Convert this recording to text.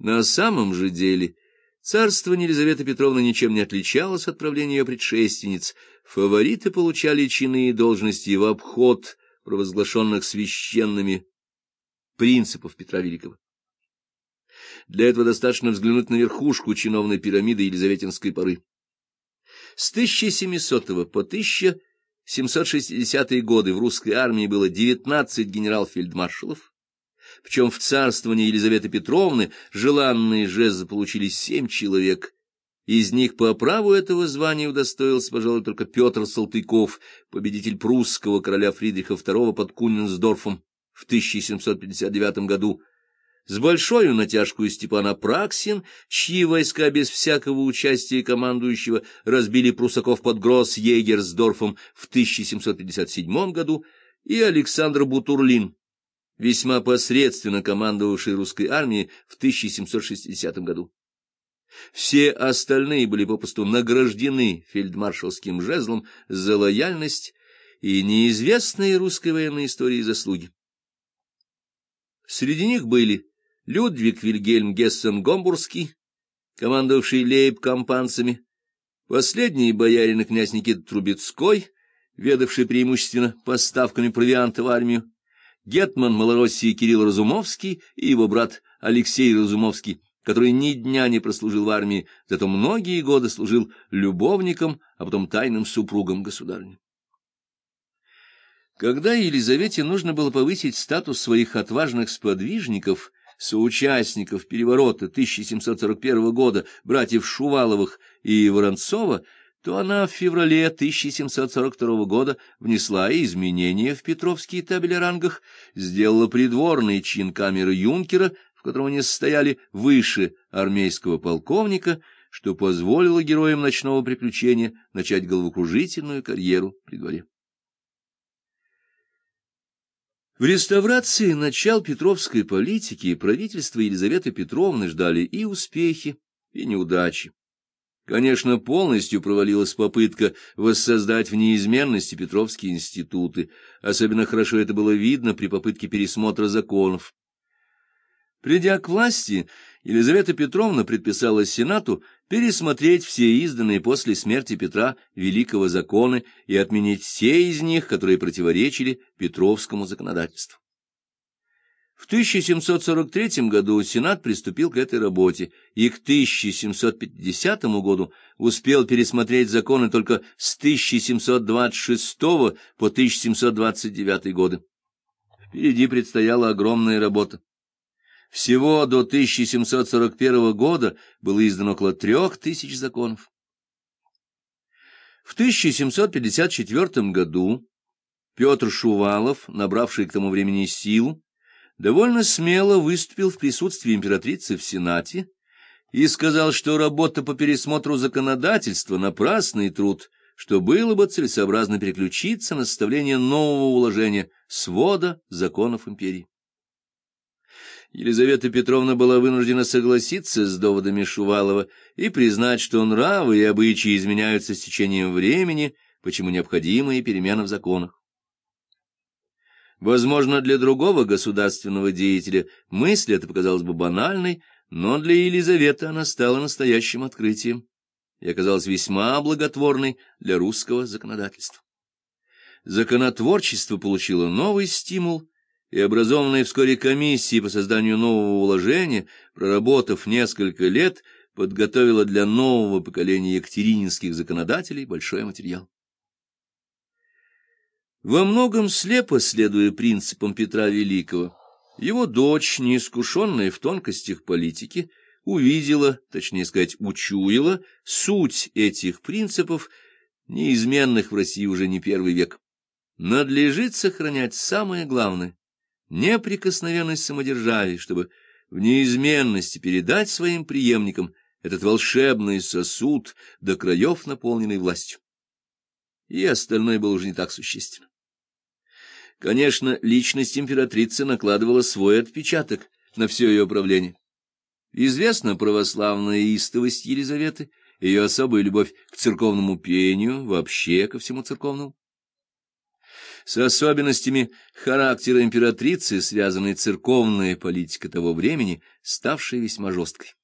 На самом же деле царствование Елизаветы Петровны ничем не отличалось от правления ее предшественниц. Фавориты получали чины и должности в обход провозглашенных священными принципов Петра Великого. Для этого достаточно взглянуть на верхушку чиновной пирамиды Елизаветинской поры. С 1700 по 1760 годы в русской армии было 19 генерал-фельдмаршалов, причем в царствовании Елизаветы Петровны желанные жезлы получили семь человек. Из них по праву этого звания удостоился, пожалуй, только Петр Салтыков, победитель прусского короля Фридриха II под Кунинсдорфом в 1759 году, с большой натяжкой Степан Апраксин, чьи войска без всякого участия командующего разбили прусаков под Гросс-Егерсдорфом в 1757 году, и Александр Бутурлин, весьма посредственно командовавший русской армией в 1760 году. Все остальные были попросту награждены фельдмаршалским жезлом за лояльность и неизвестные русской военной истории заслуги. Среди них были Людвиг Вильгельм Гессен-Гомбургский, командовавший лейб-компанцами, последний боярин и князь Никита Трубецкой, ведавший преимущественно поставками провианта в армию, гетман Малороссии Кирилл Разумовский и его брат Алексей Разумовский, который ни дня не прослужил в армии, зато многие годы служил любовником, а потом тайным супругом государни. Когда Елизавете нужно было повысить статус своих отважных сподвижников, соучастников переворота 1741 года, братьев Шуваловых и Воронцова, то она в феврале 1742 года внесла изменения в Петровские табели о рангах, сделала придворный чин камеры юнкера, в котором они состояли выше армейского полковника, что позволило героям ночного приключения начать головокружительную карьеру при дворе. В реставрации начал петровской политики правительство Елизаветы Петровны ждали и успехи, и неудачи. Конечно, полностью провалилась попытка воссоздать в неизменности Петровские институты. Особенно хорошо это было видно при попытке пересмотра законов. Придя к власти, Елизавета Петровна предписала Сенату пересмотреть все изданные после смерти Петра Великого законы и отменить все из них, которые противоречили Петровскому законодательству. В 1743 году Сенат приступил к этой работе и к 1750 году успел пересмотреть законы только с 1726 по 1729 годы. Впереди предстояла огромная работа. Всего до 1741 года было издано около трех тысяч законов. В 1754 году Петр Шувалов, набравший к тому времени силу, довольно смело выступил в присутствии императрицы в Сенате и сказал, что работа по пересмотру законодательства — напрасный труд, что было бы целесообразно переключиться на составление нового уложения свода законов империи. Елизавета Петровна была вынуждена согласиться с доводами Шувалова и признать, что нравы и обычаи изменяются с течением времени, почему необходимы перемены в законах. Возможно, для другого государственного деятеля мысль эта показалась бы банальной, но для Елизаветы она стала настоящим открытием и оказалась весьма благотворной для русского законодательства. Законотворчество получило новый стимул и образованная вскоре комиссия по созданию нового уложения, проработав несколько лет, подготовила для нового поколения екатерининских законодателей большой материал. Во многом слепо следуя принципам Петра Великого, его дочь, неискушенная в тонкостях политики, увидела, точнее сказать, учуяла суть этих принципов, неизменных в России уже не первый век. Надлежит сохранять самое главное неприкосновенность самодержавия, чтобы в неизменности передать своим преемникам этот волшебный сосуд до краев, наполненный властью. И остальное было уже не так существенно. Конечно, личность императрицы накладывала свой отпечаток на все ее правление. Известна православная истовость Елизаветы, ее особая любовь к церковному пению, вообще ко всему церковному. С особенностями характера императрицы связанной церковная политика того времени, ставшая весьма жесткой.